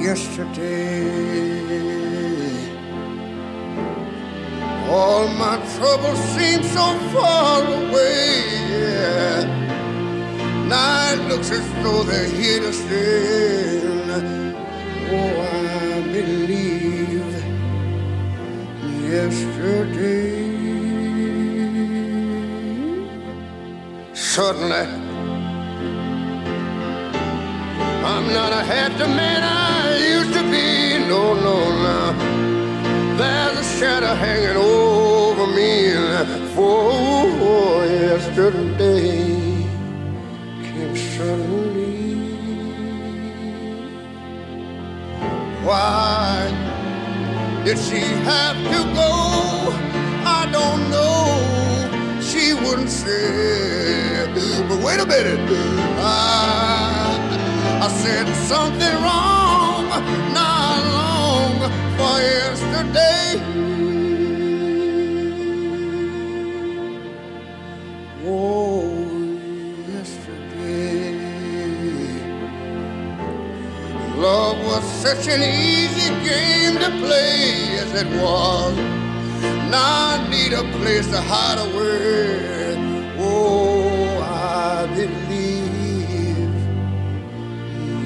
yesterday. All my troubles seem so far away. Yeah. Now it looks as though they're here to stay. Oh, I believe yesterday. Suddenly, I'm not a happy man I yesterday came suddenly. Why did she have to go? I don't know. She wouldn't say. But wait a minute. I, I said something wrong not long for yesterday. Love was such an easy game to play as it was. Now I need a place to hide away. Oh, I believe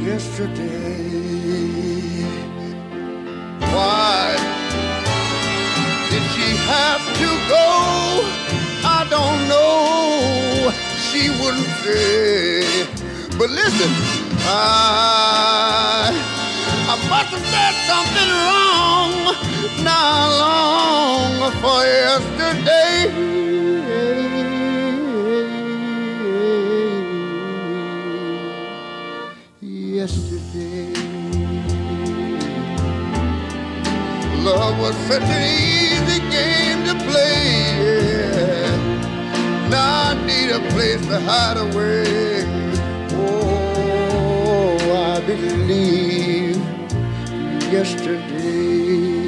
yesterday. Why did she have to go? She wouldn't say. But listen, I I must have said something wrong not long for yesterday. Yesterday. Love was such an easy game to play. Place to hide away. Oh, I believe yesterday.